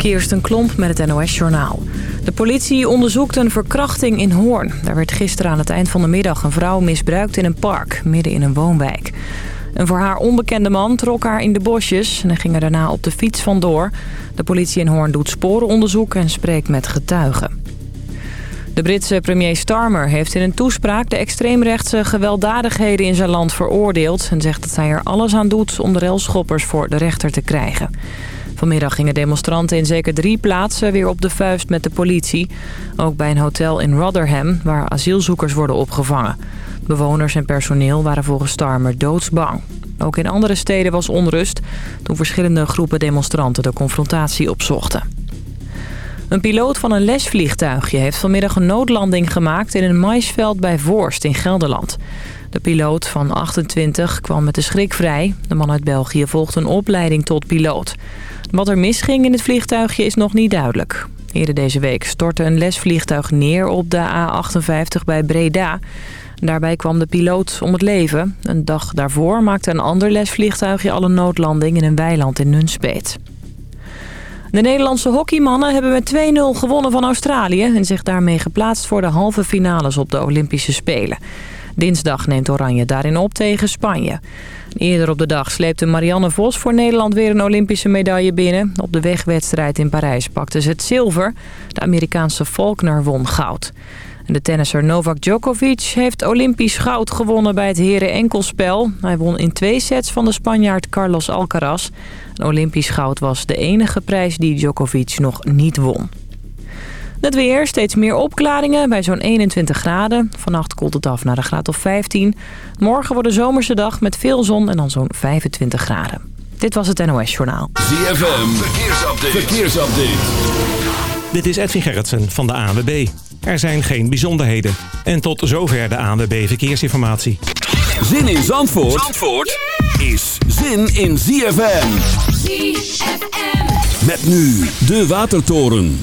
Kirsten Klomp met het NOS-journaal. De politie onderzoekt een verkrachting in Hoorn. Daar werd gisteren aan het eind van de middag een vrouw misbruikt in een park, midden in een woonwijk. Een voor haar onbekende man trok haar in de bosjes en ging er daarna op de fiets vandoor. De politie in Hoorn doet sporenonderzoek en spreekt met getuigen. De Britse premier Starmer heeft in een toespraak de extreemrechtse gewelddadigheden in zijn land veroordeeld... en zegt dat hij er alles aan doet om de relschoppers voor de rechter te krijgen. Vanmiddag gingen demonstranten in zeker drie plaatsen weer op de vuist met de politie. Ook bij een hotel in Rotherham, waar asielzoekers worden opgevangen. Bewoners en personeel waren volgens Starmer doodsbang. Ook in andere steden was onrust toen verschillende groepen demonstranten de confrontatie opzochten. Een piloot van een lesvliegtuigje heeft vanmiddag een noodlanding gemaakt in een maisveld bij Voorst in Gelderland. De piloot van 28 kwam met de schrik vrij. De man uit België volgt een opleiding tot piloot. Wat er misging in het vliegtuigje is nog niet duidelijk. Eerder deze week stortte een lesvliegtuig neer op de A58 bij Breda. Daarbij kwam de piloot om het leven. Een dag daarvoor maakte een ander lesvliegtuigje al een noodlanding in een weiland in Nunspeet. De Nederlandse hockeymannen hebben met 2-0 gewonnen van Australië... en zich daarmee geplaatst voor de halve finales op de Olympische Spelen. Dinsdag neemt Oranje daarin op tegen Spanje. Eerder op de dag sleepte Marianne Vos voor Nederland weer een Olympische medaille binnen. Op de wegwedstrijd in Parijs pakte ze het zilver. De Amerikaanse Faulkner won goud. De tennisser Novak Djokovic heeft Olympisch goud gewonnen bij het heren enkelspel. Hij won in twee sets van de Spanjaard Carlos Alcaraz. Olympisch goud was de enige prijs die Djokovic nog niet won. Het weer, steeds meer opklaringen bij zo'n 21 graden. Vannacht koelt het af naar een graad of 15. Morgen wordt een zomerse dag met veel zon en dan zo'n 25 graden. Dit was het NOS Journaal. ZFM, verkeersupdate. verkeersupdate. Dit is Edwin Gerritsen van de ANWB. Er zijn geen bijzonderheden. En tot zover de ANWB Verkeersinformatie. Zin in Zandvoort, Zandvoort is zin in ZFM. ZFM. Met nu de Watertoren.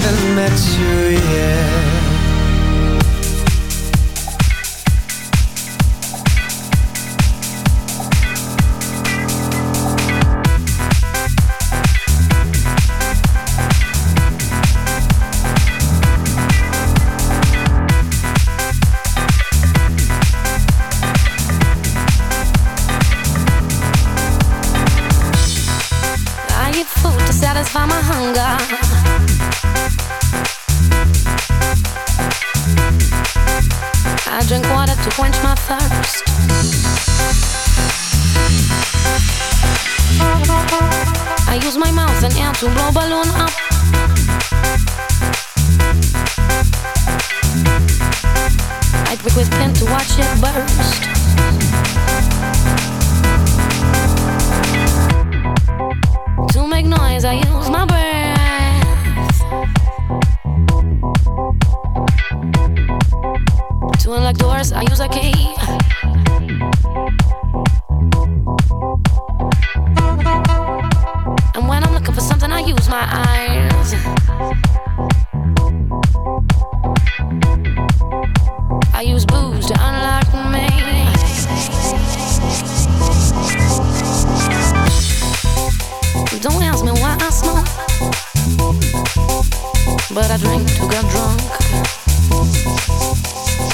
haven't met you yet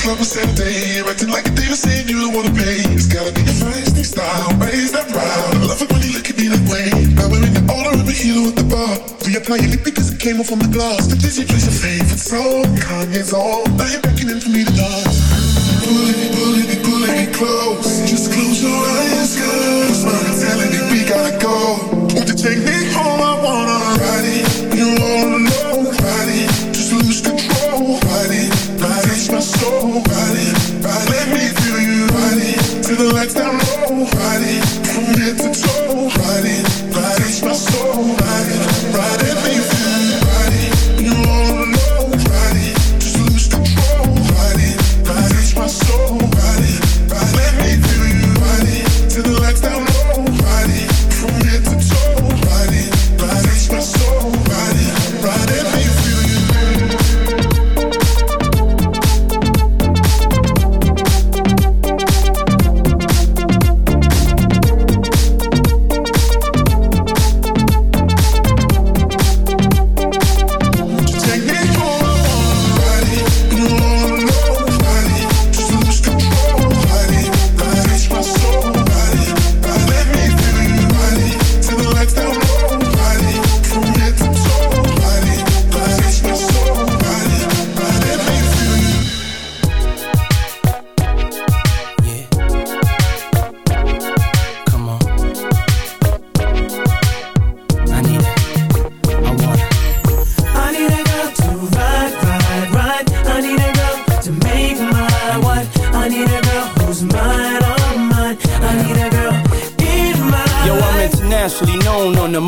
Club on Saturday, acting like a diva saying you don't wanna pay. It's gotta be your feisty style, raise that proud. I love it when you look at me that way. Now we're in the order of a hero at the bar. Reapply your lip because it came off from the glass. The Disney plays your favorite song, Kanye's on. Now you're beckoning for me to dance. Pulling me, pulling me, pulling me close. Just close your eyes, girl. Smile telling me we gotta go. Won't you take me home? I wanna ride it. You wanna know, ride it. Just lose control. Ride it, the lights down low, ride it. From head to toe, ride it.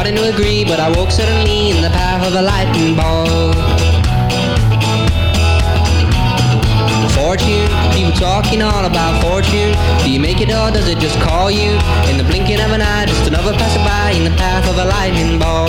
starting to agree, but I woke suddenly in the path of a lightning ball. Fortune, people talking all about fortune. Do you make it or does it just call you? In the blinking of an eye, just another passerby in the path of a lightning ball.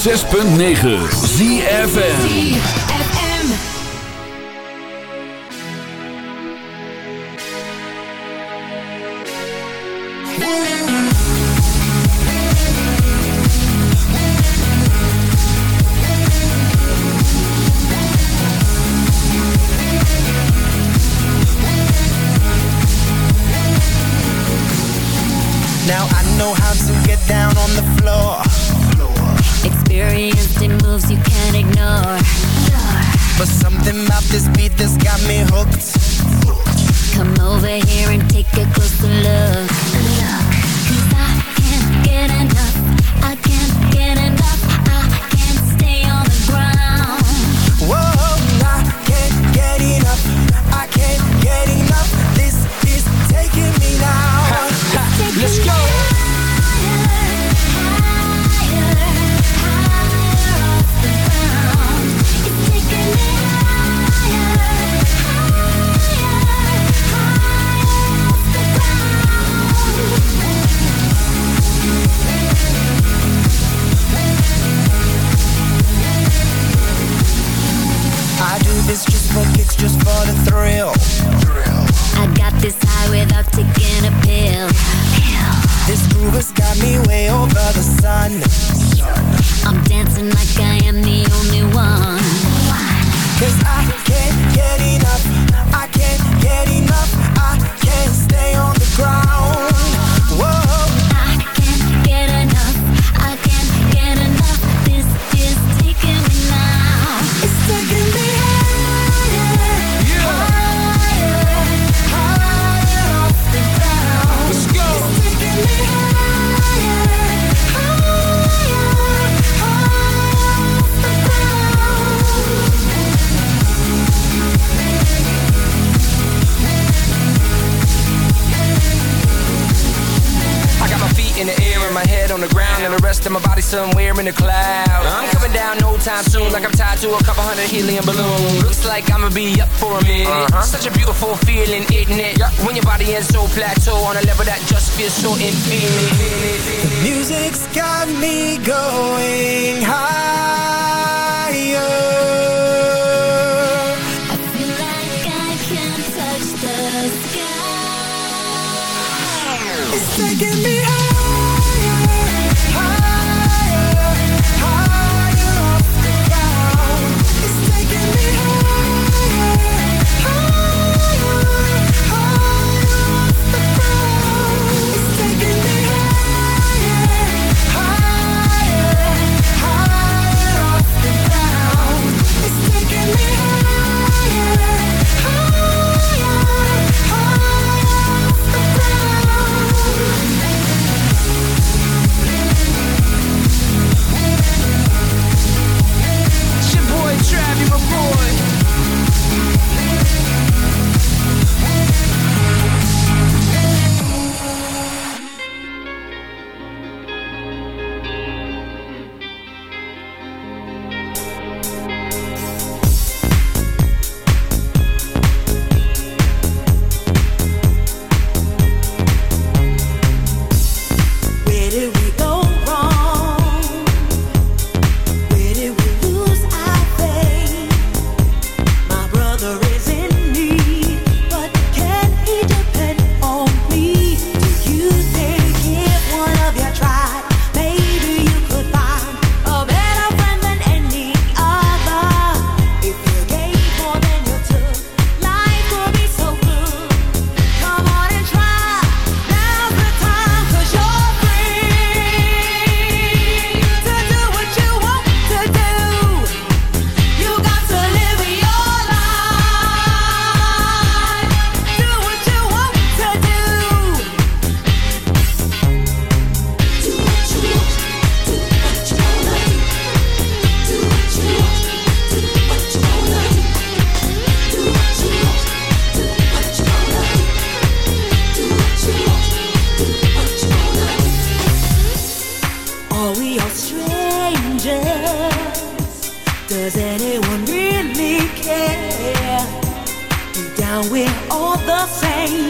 106.9 ZFN Down we're all the same.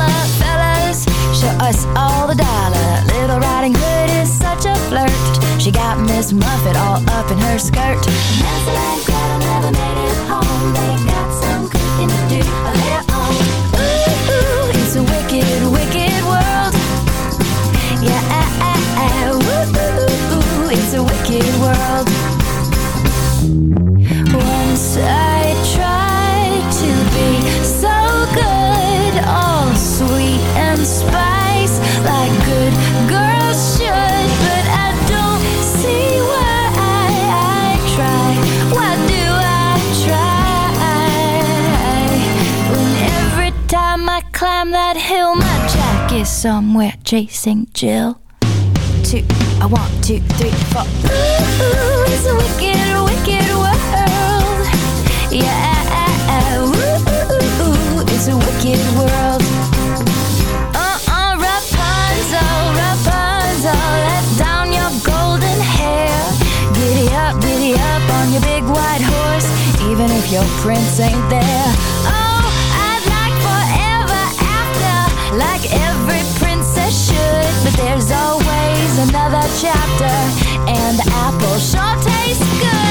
all dollar. Little Riding Hood is such a flirt. She got Miss Muffet all up in her skirt. Hansel and Gretel never made it home. They got some cooking to do of their own. Ooh, ooh, it's a wicked, wicked world. Yeah, ah, ah, ah. ooh, ooh, ooh, it's a wicked world. Somewhere chasing Jill two, I want two, three, four. Ooh, it's a wicked, wicked world. Yeah, ooh, it's a wicked world. Let down your golden hair. Giddy up, giddy up on your big white horse, even if your prince ain't there. Oh, I'd like forever after, like every princess should. But there's always another chapter, and the apple sure tastes good.